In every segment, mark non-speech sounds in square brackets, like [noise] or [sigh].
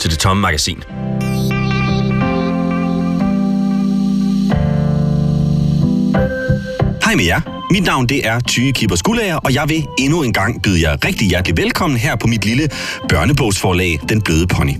til Det Tomme Magasin. Hej med jer. Mit navn det er Tyge Kipper Skullager, og jeg vil endnu en gang byde jer rigtig hjertelig velkommen her på mit lille børnebogsforlag, Den Bløde Pony.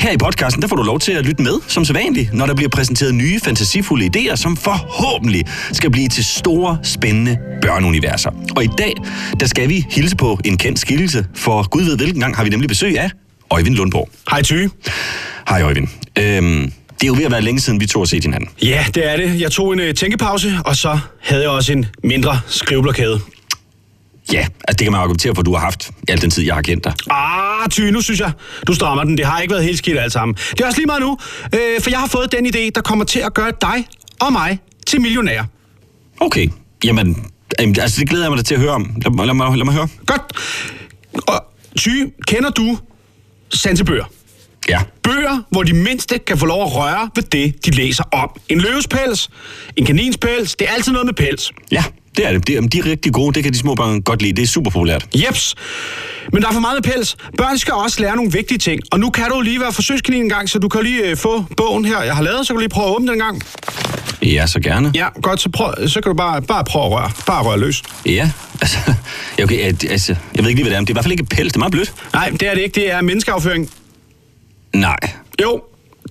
Her i podcasten, der får du lov til at lytte med, som sædvanligt, når der bliver præsenteret nye, fantasifulde idéer, som forhåbentlig skal blive til store, spændende børneuniverser. Og i dag, der skal vi hilse på en kendt skikkelse, for gud ved hvilken gang har vi nemlig besøg af Øjvind Lundborg. Hej Ty. Hej Øjvind. Øhm, det er jo ved at være længe siden, vi to har set hinanden. Ja, det er det. Jeg tog en uh, tænkepause, og så havde jeg også en mindre skriveblokade. Ja, altså det kan man argumentere for, at du har haft al den tid, jeg har kendt dig. Ah, Ty, nu synes jeg, du strammer den. Det har ikke været helt skidt alt sammen. Det er også lige meget nu, øh, for jeg har fået den idé, der kommer til at gøre dig og mig til millionærer. Okay, jamen, altså det glæder jeg mig da til at høre om. Lad, lad, lad, lad mig høre. Godt. Og Ty, kender du sansebøger? Ja. Bøger, hvor de mindste kan få lov at røre ved det, de læser om. En løvespels, en kaninspels, det er altid noget med pels. Ja, det er det. er, de er rigtig gode. Det kan de små børn godt lide. Det er super populært. Jeps. Men der er for meget med pels. Børn skal også lære nogle vigtige ting. Og nu kan du lige være forsøgskanin en gang, så du kan lige øh, få bogen her, jeg har lavet, så kan du lige prøve at åbne den en gang. Ja, så gerne. Ja, godt, så, prøv, så kan du bare, bare prøve at røre. Bare røre løs. Ja, [laughs] altså, okay, altså, jeg ved ikke lige, hvad det er, men det er i hvert fald ikke pels. Det er meget blødt. Nej, det er det ikke. Det er menneskeafføring. Nej. Jo,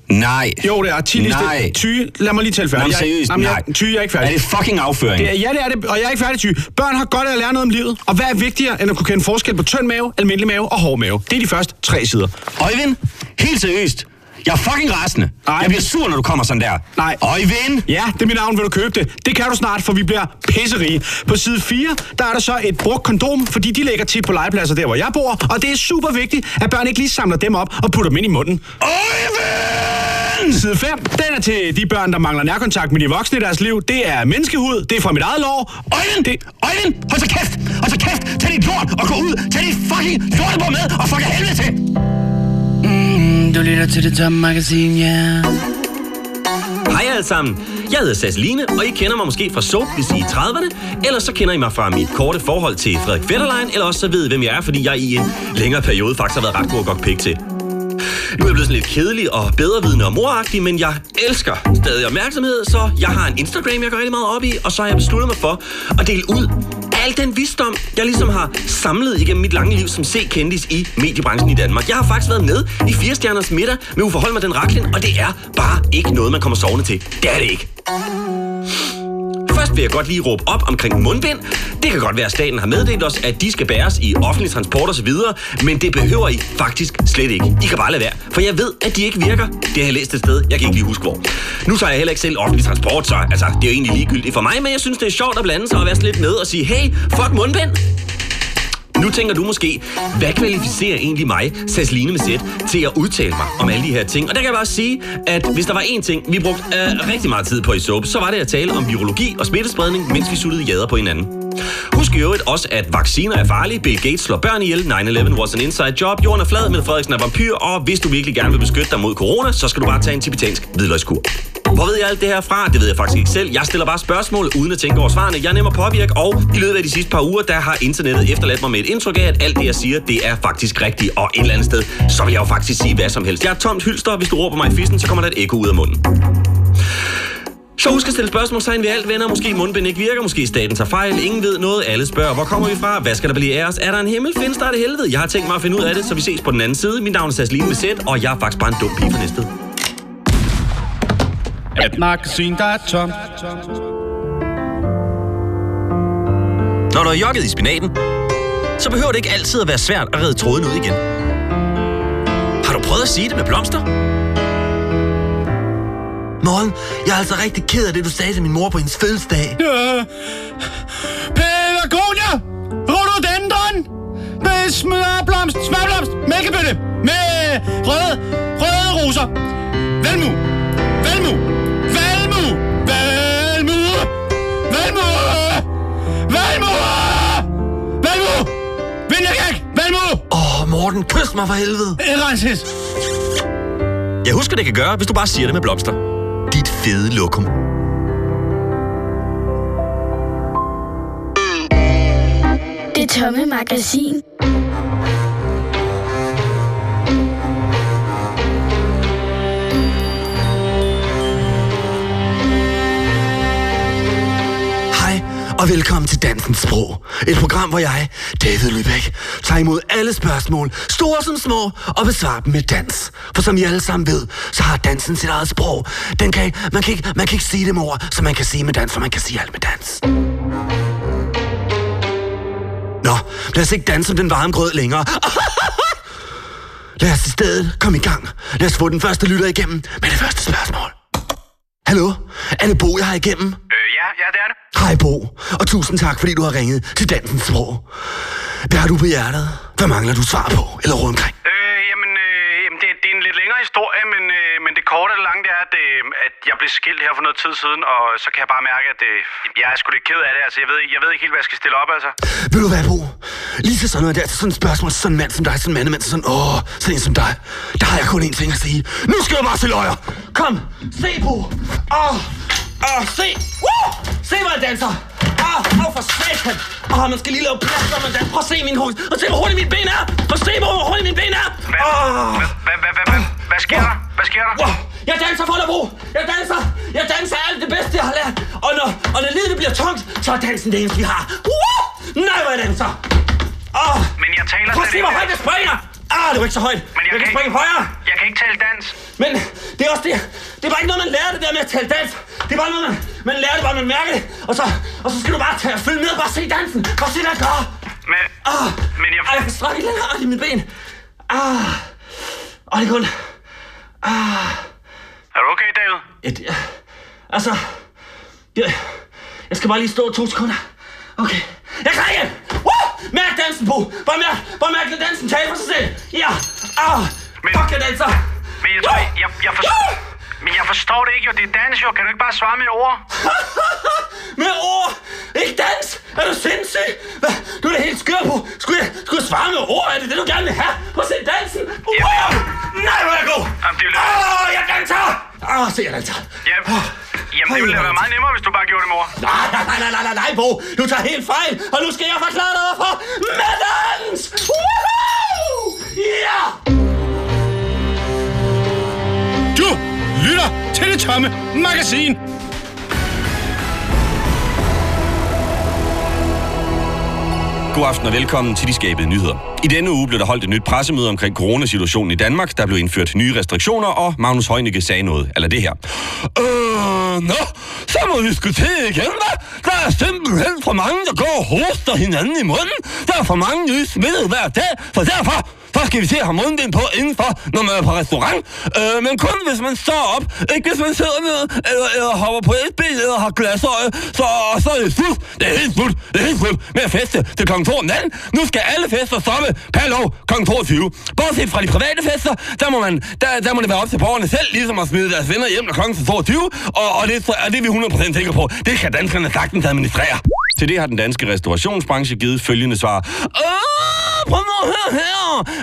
Nej. jo det er. Ti lige Nej. stille. Ty, lad mig lige tale Nå, færdig. Jeg- seriøst, Jamen, nej. jeg, jeg er ikke Er færdig. det fucking afføring? Det er, ja, det er det, og jeg er ikke færdig, Ty. Børn har godt af at lære noget om livet, og hvad er vigtigere, end at kunne kende forskel på tynd mave, almindelig mave og hård mave? Det er de første tre sider. Øjvind, helt seriøst. Jeg er fucking rasende. Nej. Jeg bliver sur, når du kommer sådan der. Nej. Øjvind! Ja, det er mit navn, vil du købe det? Det kan du snart, for vi bliver pisserige. På side 4, der er der så et brugt kondom, fordi de ligger tit på legepladser der, hvor jeg bor, og det er super vigtigt, at børn ikke lige samler dem op og putter dem ind i munden. Side 5, den er til de børn, der mangler nærkontakt med de voksne i deres liv. Det er menneskehud, det er fra mit eget lår. Øjvind! Det, Øjvind! Hold så kæft! Hold så kæft! Tag dit lort og gå ud! Tag dit fucking lortebord med og fuck af helvede til! Du lytter til det tomme magasin, ja. Yeah. Hej alle sammen. Jeg hedder Sasseline, og I kender mig måske fra Soap, hvis I er i 30'erne, eller så kender I mig fra mit korte forhold til Frederik Fetterlein, eller også så ved I, hvem jeg er, fordi jeg i en længere periode faktisk har været ret god at gå pik til. Nu er jeg blevet sådan lidt kedelig og bedrevidende og moragtig, men jeg elsker stadig opmærksomhed, så jeg har en Instagram, jeg går rigtig meget op i, og så har jeg besluttet mig for at dele ud al den visdom, jeg ligesom har samlet igennem mit lange liv som C-kendis i mediebranchen i Danmark. Jeg har faktisk været med i 4 stjerners middag med Uffe Holm og den Raklin, og det er bare ikke noget, man kommer sovende til. Det er det ikke. Vil jeg godt lige råbe op omkring mundbind. Det kan godt være, at staten har meddelt os, at de skal bæres i offentlig transport osv., men det behøver I faktisk slet ikke. I kan bare lade være, for jeg ved, at de ikke virker. Det har jeg læst et sted, jeg kan ikke lige huske hvor. Nu tager jeg heller ikke selv offentlig transport, så altså, det er jo egentlig ligegyldigt for mig, men jeg synes, det er sjovt at blande sig og være lidt med og sige, hey, fuck mundbind. Nu tænker du måske, hvad kvalificerer egentlig mig, Sasline med sæt, til at udtale mig om alle de her ting? Og der kan jeg bare sige, at hvis der var én ting, vi brugte øh, rigtig meget tid på i soap, så var det at tale om virologi og smittespredning, mens vi suttede jader på hinanden. Husk i øvrigt også, at vacciner er farlige, Bill Gates slår børn ihjel, 9-11 was an inside job, jorden er flad, men Frederiksen er vampyr, og hvis du virkelig gerne vil beskytte dig mod corona, så skal du bare tage en tibetansk hvidløgskur. Hvor ved jeg alt det her fra? Det ved jeg faktisk ikke selv. Jeg stiller bare spørgsmål uden at tænke over svarene. Jeg er nem at påvirke, og i løbet af de sidste par uger, der har internettet efterladt mig med et indtryk af, at alt det, jeg siger, det er faktisk rigtigt. Og et eller andet sted, så vil jeg jo faktisk sige hvad som helst. Jeg er tomt hylster, hvis du råber mig i fissen, så kommer der et ekko ud af munden. Så husk at stille spørgsmålstegn ved alt, venner. Måske mundbind ikke virker, måske staten tager fejl. Ingen ved noget, alle spørger, hvor kommer vi fra? Hvad skal der blive af os? Er der en himmel? Findes der et helvede? Jeg har tænkt mig at finde ud af det, så vi ses på den anden side. Mit navn er Sasline Besæt, og jeg er faktisk bare en dum pige for næste. Et magasin, der er tomt. Når du har jogget i spinaten, så behøver det ikke altid at være svært at redde tråden ud igen. Har du prøvet at sige det med blomster? Morgen, jeg er altså rigtig ked af det, du sagde til min mor på hendes fødselsdag. Pelargonia! Rhododendron! Med smørblomst, smørblomst, mælkebøtte! Med røde, røde roser! Valmu! Valmu! Vintergæk! Valmu! Åh, oh, Morten, kys mig for helvede. Elrensis! Jeg husker, det kan gøre, hvis du bare siger det med blomster. Dit fede lokum. Det tomme magasin. Og velkommen til Dansens Sprog. Et program, hvor jeg, David Lybæk, tager imod alle spørgsmål, store som små, og besvarer dem med dans. For som I alle sammen ved, så har dansen sit eget sprog. Den kan, man, kan ikke, man kan ikke sige det med ord, som man kan sige med dans, for man kan sige alt med dans. Nå, lad os ikke danse om den varme grød længere. Lad os i stedet komme i gang. Lad os få den første lytter igennem med det første spørgsmål. Hallo? Er det Bo, jeg har igennem? Øh, ja, ja, det er det. Hej Bo, og tusind tak, fordi du har ringet til Dansens Sprog. Hvad har du på hjertet? Hvad mangler du svar på? Eller rundt omkring? Øh, jamen, øh, jamen det, det er en lidt længere historie, men, øh, men det korte og det lange, det er, at, øh, at jeg blev skilt her for noget tid siden, og så kan jeg bare mærke, at øh, jeg er sgu lidt ked af det. Altså, jeg ved, jeg ved ikke helt, hvad jeg skal stille op, altså. Ved du hvad, Bo? Lige til sådan noget der, til sådan et spørgsmål til sådan en mand som dig, sådan en mandemand, til sådan, åh, sådan en som dig. Der har jeg kun én ting at sige. Nu skal jeg bare se løjer. Kom, se, Bo. Åh, åh, se. Woo! Se, hvor jeg danser. Åh, åh, for satan. Åh, man skal lige lave plads, når man danser. Prøv at se min hoved. Og se, hvor hurtigt mit ben er. Prøv at se, hvor hurtigt mit ben er. Hvad, Åh. hvad, hvad, hvad, hvad, hvad, hvad sker der? Hvad sker der? Jeg danser for Bo. Jeg danser. Jeg danser alt det bedste, jeg har lært. Og når, og når livet det bliver tungt, så er dansen det eneste, vi har. Woo! Nej, hvor jeg danser. Åh, Men jeg taler prøv at se, hvor højt jeg springer. Ah, det var ikke så højt. Men jeg, jeg kan kan springe ikke, højere. jeg kan ikke tale dans. Men det er også det. Det er bare ikke noget, man lærer det der med at tale dans. Det er bare noget, man, man lærer det bare, man mærker det. Og så, og så skal du bare tage og følge med og bare se dansen. Bare se, hvad jeg gør. Men, Ah, men jeg... Ej, jeg kan strække lidt længere i mit ben. Ah. Og det er kun... Ah. Er du okay, David? Et, altså... Jeg, jeg skal bare lige stå to sekunder. Okay. Jeg kan ikke! Dansen på! Bare mærk, bare mærk, at dansen taler for sig selv. Ja! Ah! Men- Fuck, jeg danser! Men jeg tror, jeg, jeg, jeg, forstår, men jeg forstår det ikke, jo. Det er dans, jo. Kan du ikke bare svare med ord? [laughs] Med ord! Ikke dans! Er du sindssyg? Hvad? Du er da helt skør på. Skulle jeg, skulle jeg svare med ord? Er det det, du gerne vil have? Prøv at se dansen! Wow! Nej, hvor er jeg god! Jamen, det er Åh, jeg danser! Åh, se, jeg danser! Ja, jamen, det ville da være meget nemmere, hvis du bare gjorde det. Nej, nej, nej, nej, nej, nej, nej, Bo. Du tager helt fejl, og nu skal jeg forklare dig, hvorfor. Med dans! Woohoo! Ja! Du lytter til det tomme magasin. God aften og velkommen til de skabede nyheder. I denne uge blev der holdt et nyt pressemøde omkring coronasituationen i Danmark. Der blev indført nye restriktioner, og Magnus Heunicke sagde noget, eller det her. Øh, nå, så må vi skulle til igen, hva'? Der er simpelthen for mange, der går og hoster hinanden i munden. Der er for mange nye smittede hver dag, så derfor så skal vi se at have mundbind på indenfor, når man er på restaurant. Øh, men kun hvis man står op, ikke hvis man sidder ned, eller, eller hopper på et ben, eller har glasøje, så, så er det slut. Det er helt slut. Det er helt slut med at feste til kl. 2 om natten. Nu skal alle fester stoppe per lov kl. 22. Bortset fra de private fester, der må, man, der, der må det være op til borgerne selv, ligesom at smide deres venner hjem, når klokken er 22, og, og, det, og det er vi 100% sikre på. Det kan danskerne sagtens administrere. Til det har den danske restaurationsbranche givet følgende svar. Åh, prøv nu at høre her.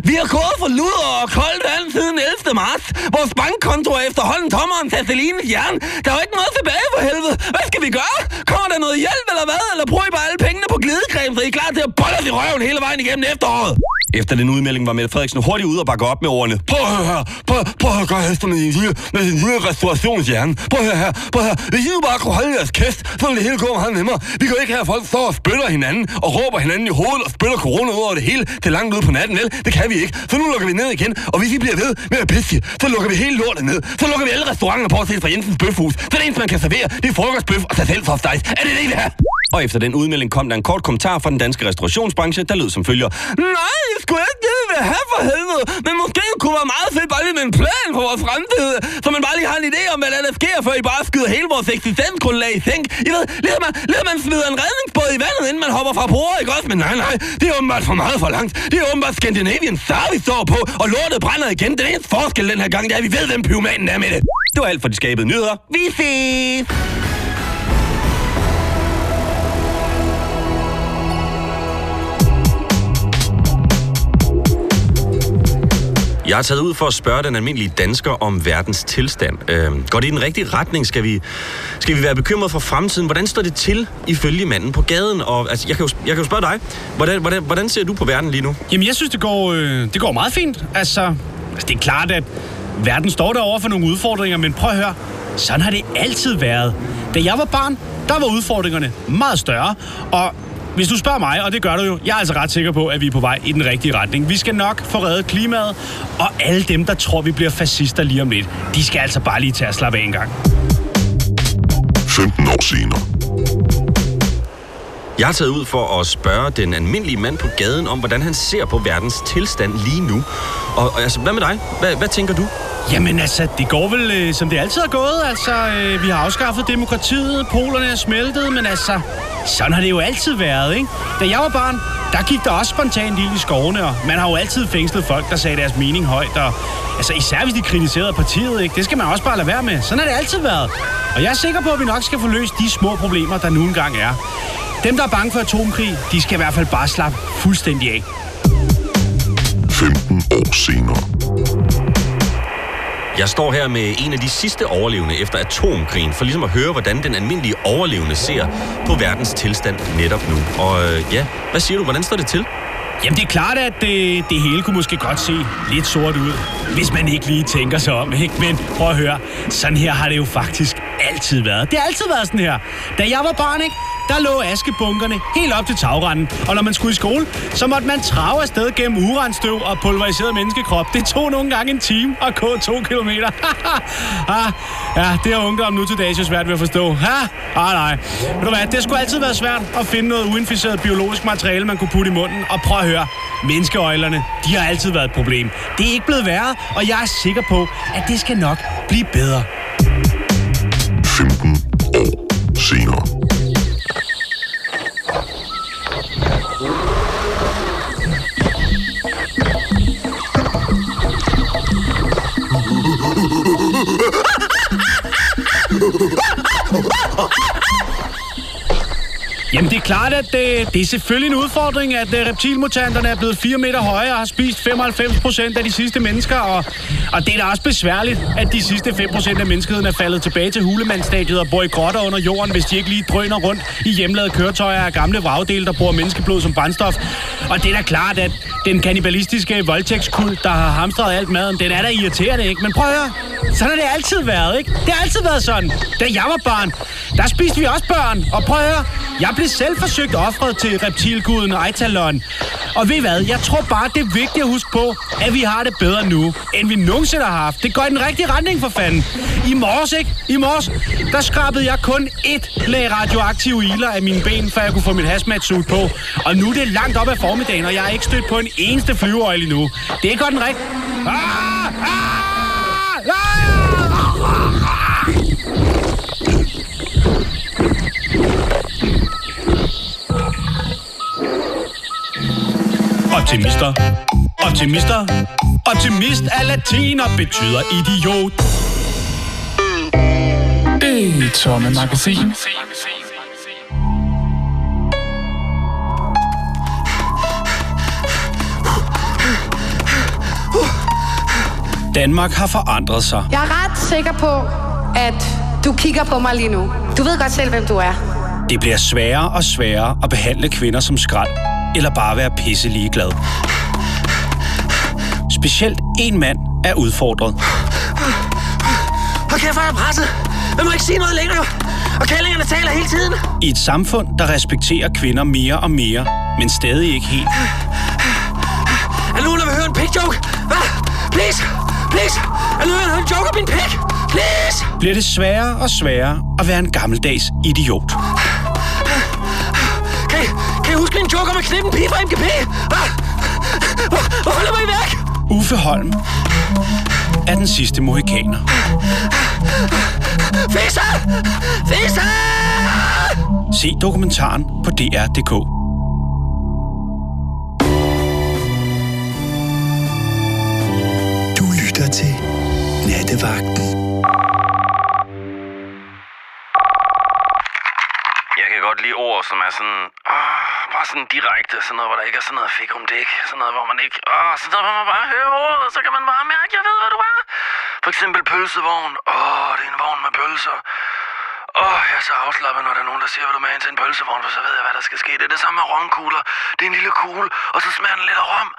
Vi har gået for luder og koldt vand siden 11. marts. Vores bankkonto er efterhånden tommer end Tasselines jern. Der er jo ikke noget tilbage for helvede. Hvad skal vi gøre? Kommer der noget hjælp eller hvad? Eller bruger I bare alle pengene på glidecreme, så I er klar til at bolle os i røven hele vejen igennem efteråret? Efter den udmelding var Mette Frederiksen hurtigt ude og bakke op med ordene. Prøv at høre her. Prøv, prøv at gøre hester med din lille, med din lille restaurationshjerne. Prøv at høre her. Prøv at høre. Hvis I nu bare kunne holde jeres kæft, så ville det hele gå meget nemmere. Vi kan jo ikke have at folk står og spytter hinanden og råber hinanden i hovedet og spytter corona ud over det hele til langt ud på natten, vel? Det kan vi ikke. Så nu lukker vi ned igen. Og hvis I bliver ved med at pisse, så lukker vi hele lortet ned. Så lukker vi alle restauranter på til fra Jensens Bøfhus. Så det eneste, man kan servere, det er frokostbøf og sig selv Er det det, I vil have? Og efter den udmelding kom der en kort kommentar fra den danske restaurationsbranche, der lød som følger. Nej, jeg skulle ikke det, vi have for helvede. Men måske kunne være meget fedt bare lige med en plan for vores fremtid. Så man bare lige har en idé om, hvad der, sker, før I bare skyder hele vores eksistensgrundlag i sænk. I ved, lige man, lige man smider en redningsbåd i vandet, inden man hopper fra bordet, ikke også? Men nej, nej, det er åbenbart for meget for langt. Det er åbenbart Scandinavian Star, vi står på, og lortet brænder igen. Den eneste forskel den her gang, det er, at vi ved, hvem pyromanen er med det. Det var alt for de skabede nyheder. Vi ses! Jeg har taget ud for at spørge den almindelige dansker om verdens tilstand. Øh, går det i den rigtige retning? Skal vi, skal vi være bekymret for fremtiden? Hvordan står det til ifølge manden på gaden? Og, altså, jeg, kan jo, jeg kan jo spørge dig. Hvordan, hvordan, hvordan ser du på verden lige nu? Jamen, jeg synes, det går, øh, det går meget fint. Altså, altså, det er klart, at verden står derovre for nogle udfordringer, men prøv at høre. Sådan har det altid været. Da jeg var barn, der var udfordringerne meget større, og hvis du spørger mig, og det gør du jo, jeg er altså ret sikker på, at vi er på vej i den rigtige retning. Vi skal nok få reddet klimaet, og alle dem, der tror, vi bliver fascister lige om lidt, de skal altså bare lige tage at slappe af en gang. 15 år senere. Jeg har taget ud for at spørge den almindelige mand på gaden om, hvordan han ser på verdens tilstand lige nu. Og, og altså, hvad med dig? Hvad, hvad tænker du? Jamen altså, det går vel, øh, som det altid har gået. Altså, øh, vi har afskaffet demokratiet, polerne er smeltet, men altså, sådan har det jo altid været, ikke? Da jeg var barn, der gik der også spontant ild i skovene, og man har jo altid fængslet folk, der sagde deres mening højt, og altså, især hvis de kritiserede partiet, ikke? Det skal man også bare lade være med. Sådan har det altid været. Og jeg er sikker på, at vi nok skal få løst de små problemer, der nu engang er. Dem, der er bange for atomkrig, de skal i hvert fald bare slappe fuldstændig af. 15 år senere. Jeg står her med en af de sidste overlevende efter atomkrigen, for ligesom at høre, hvordan den almindelige overlevende ser på verdens tilstand netop nu. Og øh, ja, hvad siger du? Hvordan står det til? Jamen, det er klart, at det, det hele kunne måske godt se lidt sort ud, hvis man ikke lige tænker sig om, ikke? Men prøv at høre, sådan her har det jo faktisk altid været. Det har altid været sådan her. Da jeg var barn, ikke? Der lå askebunkerne helt op til tagranden, og når man skulle i skole, så måtte man trave afsted gennem uranstøv og pulveriseret menneskekrop. Det tog nogle gange en time at gå to kilometer. [laughs] ah, ja, det har ungdom nu til dags jo svært ved at forstå. Ha? Ah, nej. Ved du hvad, det skulle altid være svært at finde noget uinficeret biologisk materiale, man kunne putte i munden. Og prøv at høre, menneskeøjlerne, de har altid været et problem. Det er ikke blevet værre, og jeg er sikker på, at det skal nok blive bedre. 15 år senere. Jamen, det er klart, at det, det er selvfølgelig en udfordring, at øh, reptilmutanterne er blevet 4 meter høje og har spist 95 procent af de sidste mennesker. Og, og det er da også besværligt, at de sidste 5% af menneskeheden er faldet tilbage til hulemandstadiet og bor i grotter under jorden, hvis de ikke lige drøner rundt i hjemlavede køretøjer af gamle vragdele, der bruger menneskeblod som brændstof. Og det er da klart, at den kannibalistiske voldtægtskult, der har hamstret alt maden, den er da irriterende, ikke? Men prøv at høre, sådan har det altid været, ikke? Det har altid været sådan. Da jeg var barn, der spiste vi også børn. Og prøv at høre, jeg blev selv forsøgt offret til reptilguden Aitalon. Og ved I hvad, jeg tror bare, det er vigtigt at huske på, at vi har det bedre nu, end vi nogensinde har haft. Det går i den rigtige retning for fanden. I morges, ikke? I morges, der skrabede jeg kun ét lag radioaktive iler af mine ben, før jeg kunne få mit hazmat-suit på. Og nu er det langt op ad formiddagen, og jeg er ikke stødt på en eneste flyveøjle endnu. Det er godt den rigtige... Ah! Ah! Ah! Optimister. Optimister. Optimist er latin og betyder idiot. Det tomme magasin. Danmark har forandret sig. Jeg er ret sikker på, at du kigger på mig lige nu. Du ved godt selv, hvem du er. Det bliver sværere og sværere at behandle kvinder som skrald, eller bare være pisse ligeglad. Specielt en mand er udfordret. Kæft, hvor er jeg presset. Man må ikke sige noget længere. Og kællingerne taler hele tiden. I et samfund, der respekterer kvinder mere og mere, men stadig ikke helt. Er nogen, der vil høre en pig joke? Hvad? Please. Please. Er nogen, der vil høre en joke om min pig? Please. Bliver det sværere og sværere at være en gammeldags idiot. Kan I, kan I huske min joke om at knippe en pige fra MGP? Hvad? Hvor, hvor holder mig væk? Uffe Holm er den sidste mohikaner. Fisse! Fisse! Se dokumentaren på DR.dk. Du lytter til Nattevagten. Jeg kan godt lide ord, som er sådan bare sådan direkte, sådan noget, hvor der ikke er sådan noget fik om dæk, sådan noget, hvor man ikke, åh, sådan noget, hvor man bare hører ordet, så kan man bare mærke, jeg ved, hvad du er. For eksempel pølsevogn, åh, det er en vogn med pølser. Åh, jeg er så afslappet, når der er nogen, der siger, hvad du med ind til en pølsevogn, for så ved jeg, hvad der skal ske. Det er det samme med romkugler. Det er en lille kugle, og så smager den lidt af rom.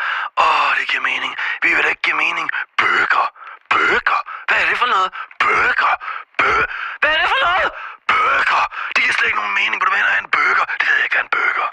Åh, det giver mening. Vi vil da ikke give mening. Bøger. Bøger. Hvad er det for noget? Bøger. Bø. Hvad er det for noget? Bøger. Det giver slet ikke nogen mening, hvor du mener, en bøger. Det ved jeg ikke, en bøger.